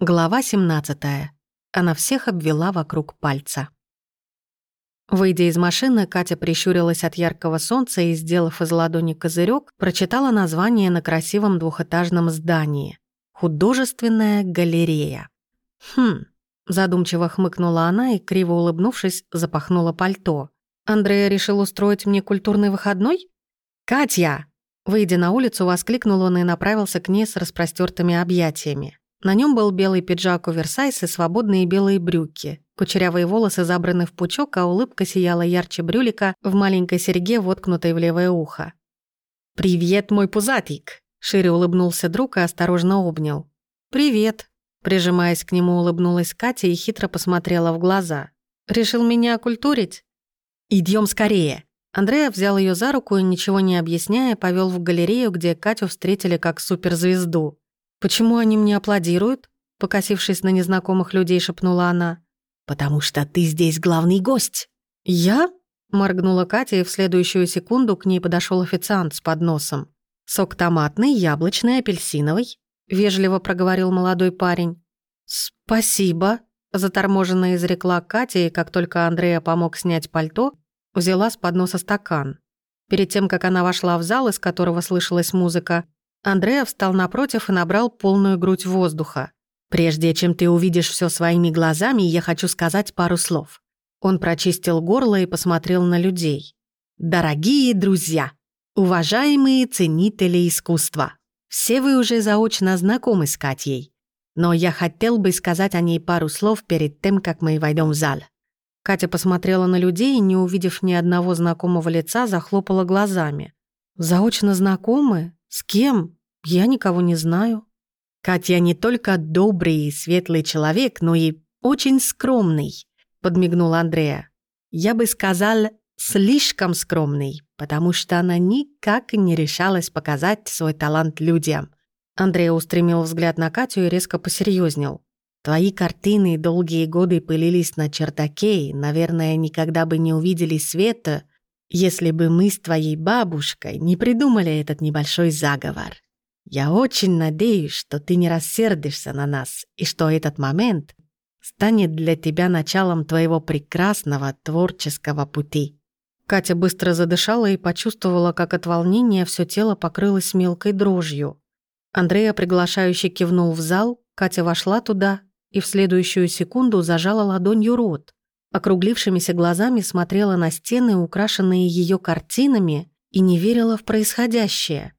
Глава 17. Она всех обвела вокруг пальца. Выйдя из машины, Катя прищурилась от яркого солнца и, сделав из ладони козырек, прочитала название на красивом двухэтажном здании. «Художественная галерея». «Хм», — задумчиво хмыкнула она и, криво улыбнувшись, запахнула пальто. «Андрея решил устроить мне культурный выходной?» «Катя!» Выйдя на улицу, воскликнул он и направился к ней с распростертыми объятиями. На нем был белый пиджак оверсайз и свободные белые брюки. Кучерявые волосы забраны в пучок, а улыбка сияла ярче брюлика в маленькой серьге, воткнутой в левое ухо. «Привет, мой пузатик!» Шире улыбнулся друг и осторожно обнял. «Привет!» Прижимаясь к нему, улыбнулась Катя и хитро посмотрела в глаза. «Решил меня окультурить?» Идем скорее!» Андрея взял ее за руку и, ничего не объясняя, повел в галерею, где Катю встретили как суперзвезду. «Почему они мне аплодируют?» Покосившись на незнакомых людей, шепнула она. «Потому что ты здесь главный гость». «Я?» Моргнула Катя, и в следующую секунду к ней подошел официант с подносом. «Сок томатный, яблочный, апельсиновый», — вежливо проговорил молодой парень. «Спасибо», — заторможенно изрекла Катя, и как только Андрея помог снять пальто, взяла с подноса стакан. Перед тем, как она вошла в зал, из которого слышалась музыка, Андреа встал напротив и набрал полную грудь воздуха. «Прежде чем ты увидишь все своими глазами, я хочу сказать пару слов». Он прочистил горло и посмотрел на людей. «Дорогие друзья, уважаемые ценители искусства, все вы уже заочно знакомы с Катей, но я хотел бы сказать о ней пару слов перед тем, как мы войдем в зал». Катя посмотрела на людей и, не увидев ни одного знакомого лица, захлопала глазами. «Заочно знакомы? С кем? Я никого не знаю. Катя не только добрый и светлый человек, но и очень скромный, подмигнула Андрея. Я бы сказал, слишком скромный, потому что она никак не решалась показать свой талант людям. Андрей устремил взгляд на Катю и резко посерьезнел. Твои картины долгие годы пылились на чердаке и, наверное, никогда бы не увидели света, если бы мы с твоей бабушкой не придумали этот небольшой заговор. Я очень надеюсь, что ты не рассердишься на нас и что этот момент станет для тебя началом твоего прекрасного творческого пути». Катя быстро задышала и почувствовала, как от волнения все тело покрылось мелкой дрожью. Андрея приглашающе кивнул в зал, Катя вошла туда и в следующую секунду зажала ладонью рот округлившимися глазами смотрела на стены, украшенные ее картинами, и не верила в происходящее.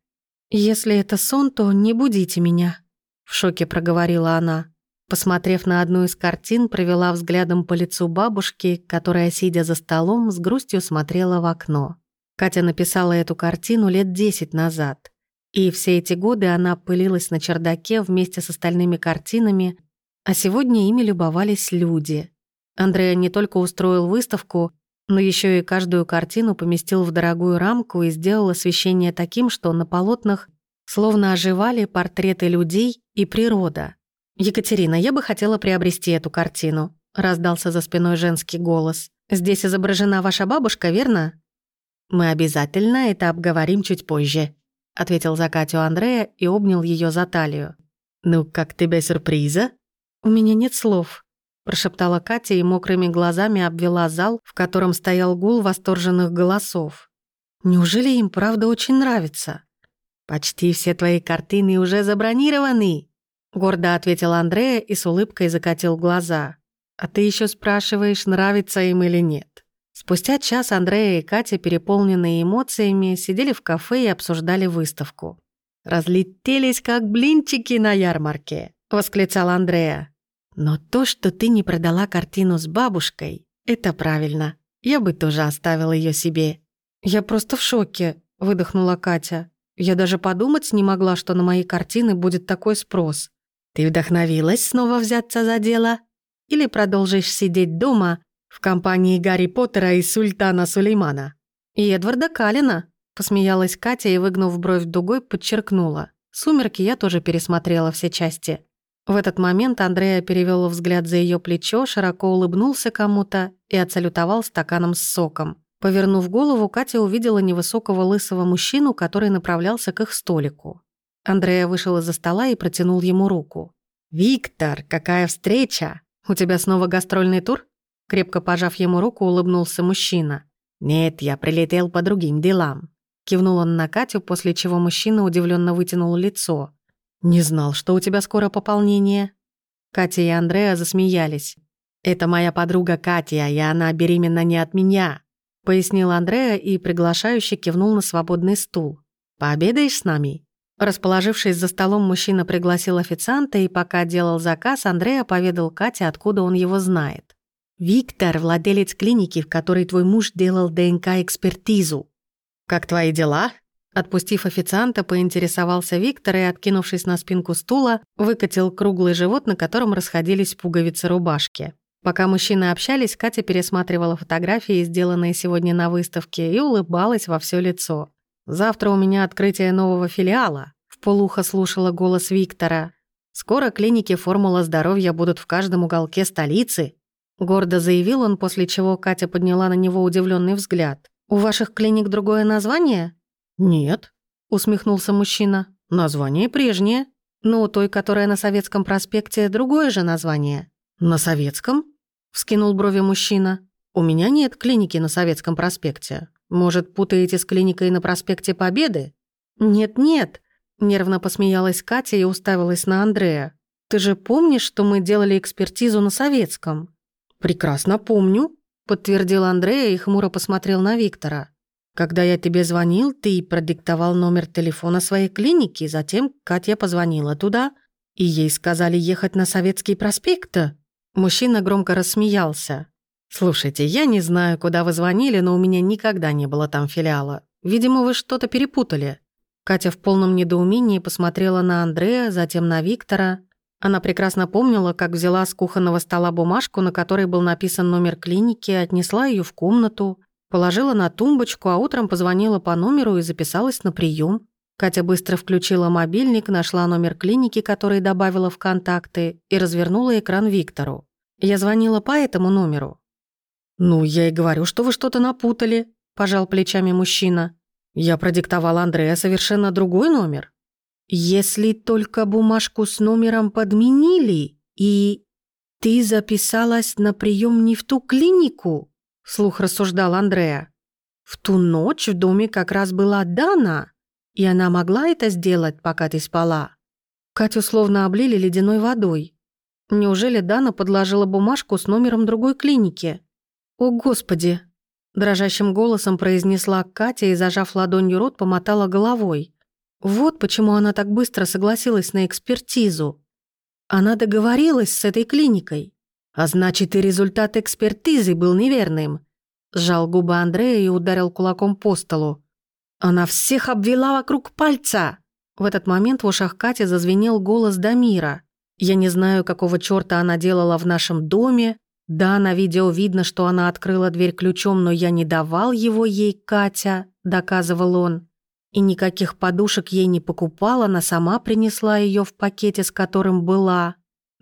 «Если это сон, то не будите меня», — в шоке проговорила она. Посмотрев на одну из картин, провела взглядом по лицу бабушки, которая, сидя за столом, с грустью смотрела в окно. Катя написала эту картину лет десять назад. И все эти годы она пылилась на чердаке вместе с остальными картинами, а сегодня ими любовались люди — Андрея не только устроил выставку, но еще и каждую картину поместил в дорогую рамку и сделал освещение таким, что на полотнах словно оживали портреты людей и природа. «Екатерина, я бы хотела приобрести эту картину», — раздался за спиной женский голос. «Здесь изображена ваша бабушка, верно?» «Мы обязательно это обговорим чуть позже», — ответил за Катю Андрея и обнял ее за талию. «Ну, как тебе сюрприза?» «У меня нет слов», прошептала Катя и мокрыми глазами обвела зал, в котором стоял гул восторженных голосов. Неужели им правда очень нравится? Почти все твои картины уже забронированы, гордо ответил Андрея и с улыбкой закатил глаза. А ты еще спрашиваешь, нравится им или нет. Спустя час Андрея и Катя, переполненные эмоциями, сидели в кафе и обсуждали выставку. «Разлетелись, как блинчики на ярмарке», — восклицал Андрея. Но то, что ты не продала картину с бабушкой, это правильно. Я бы тоже оставила ее себе. Я просто в шоке, выдохнула Катя. Я даже подумать не могла, что на мои картины будет такой спрос. Ты вдохновилась снова взяться за дело? Или продолжишь сидеть дома в компании Гарри Поттера и Султана Сулеймана? И Эдварда Калина, посмеялась Катя и, выгнув бровь дугой, подчеркнула. «Сумерки» я тоже пересмотрела все части. В этот момент Андрея перевел взгляд за ее плечо, широко улыбнулся кому-то и отсалютовал стаканом с соком. Повернув голову, Катя увидела невысокого лысого мужчину, который направлялся к их столику. Андрея вышел из-за стола и протянул ему руку. «Виктор, какая встреча! У тебя снова гастрольный тур?» Крепко пожав ему руку, улыбнулся мужчина. «Нет, я прилетел по другим делам». Кивнул он на Катю, после чего мужчина удивленно вытянул лицо. «Не знал, что у тебя скоро пополнение». Катя и Андреа засмеялись. «Это моя подруга Катя, и она беременна не от меня», пояснил Андреа и приглашающе кивнул на свободный стул. «Пообедаешь с нами?» Расположившись за столом, мужчина пригласил официанта, и пока делал заказ, Андреа поведал Кате, откуда он его знает. «Виктор, владелец клиники, в которой твой муж делал ДНК-экспертизу». «Как твои дела?» Отпустив официанта, поинтересовался Виктор и, откинувшись на спинку стула, выкатил круглый живот, на котором расходились пуговицы рубашки. Пока мужчины общались, Катя пересматривала фотографии, сделанные сегодня на выставке, и улыбалась во все лицо. «Завтра у меня открытие нового филиала», — в полухо слушала голос Виктора. «Скоро клиники «Формула здоровья» будут в каждом уголке столицы», — гордо заявил он, после чего Катя подняла на него удивленный взгляд. «У ваших клиник другое название?» «Нет», — усмехнулся мужчина. «Название прежнее. Но у той, которая на Советском проспекте, другое же название». «На Советском?» — вскинул брови мужчина. «У меня нет клиники на Советском проспекте. Может, путаете с клиникой на проспекте Победы?» «Нет-нет», — нервно посмеялась Катя и уставилась на Андрея. «Ты же помнишь, что мы делали экспертизу на Советском?» «Прекрасно помню», — подтвердил Андрея и хмуро посмотрел на Виктора. Когда я тебе звонил, ты продиктовал номер телефона своей клиники, затем Катя позвонила туда, и ей сказали ехать на Советский проспект. Мужчина громко рассмеялся. «Слушайте, я не знаю, куда вы звонили, но у меня никогда не было там филиала. Видимо, вы что-то перепутали». Катя в полном недоумении посмотрела на Андрея, затем на Виктора. Она прекрасно помнила, как взяла с кухонного стола бумажку, на которой был написан номер клиники, отнесла ее в комнату, Положила на тумбочку, а утром позвонила по номеру и записалась на прием. Катя быстро включила мобильник, нашла номер клиники, который добавила в контакты, и развернула экран Виктору. Я звонила по этому номеру. «Ну, я и говорю, что вы что-то напутали», – пожал плечами мужчина. «Я продиктовала Андрея совершенно другой номер». «Если только бумажку с номером подменили, и ты записалась на прием не в ту клинику?» Слух рассуждал Андреа. В ту ночь в доме как раз была Дана, и она могла это сделать, пока ты спала. Катю словно облили ледяной водой. Неужели Дана подложила бумажку с номером другой клиники? «О, Господи!» Дрожащим голосом произнесла Катя и, зажав ладонью рот, помотала головой. Вот почему она так быстро согласилась на экспертизу. Она договорилась с этой клиникой. А значит, и результат экспертизы был неверным. Сжал губы Андрея и ударил кулаком по столу. Она всех обвела вокруг пальца. В этот момент в ушах Кати зазвенел голос Дамира. Я не знаю, какого чёрта она делала в нашем доме. Да, на видео видно, что она открыла дверь ключом, но я не давал его ей, Катя, доказывал он. И никаких подушек ей не покупала, она сама принесла её в пакете, с которым была.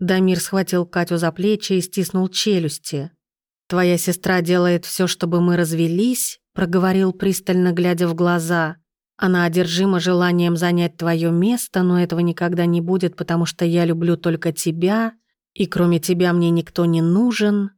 Дамир схватил Катю за плечи и стиснул челюсти. «Твоя сестра делает все, чтобы мы развелись», — проговорил пристально, глядя в глаза. «Она одержима желанием занять твое место, но этого никогда не будет, потому что я люблю только тебя, и кроме тебя мне никто не нужен».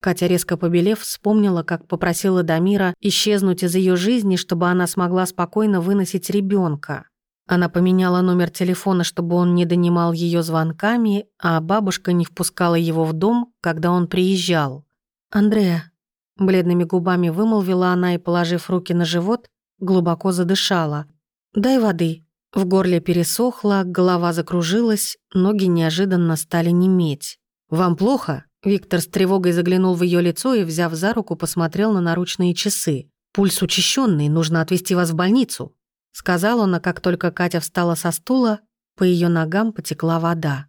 Катя, резко побелев, вспомнила, как попросила Дамира исчезнуть из ее жизни, чтобы она смогла спокойно выносить ребенка. Она поменяла номер телефона, чтобы он не донимал ее звонками, а бабушка не впускала его в дом, когда он приезжал. «Андреа», — бледными губами вымолвила она и, положив руки на живот, глубоко задышала. «Дай воды». В горле пересохло, голова закружилась, ноги неожиданно стали неметь. «Вам плохо?» Виктор с тревогой заглянул в ее лицо и, взяв за руку, посмотрел на наручные часы. «Пульс учащенный, нужно отвезти вас в больницу». Сказал он, а как только Катя встала со стула, по ее ногам потекла вода.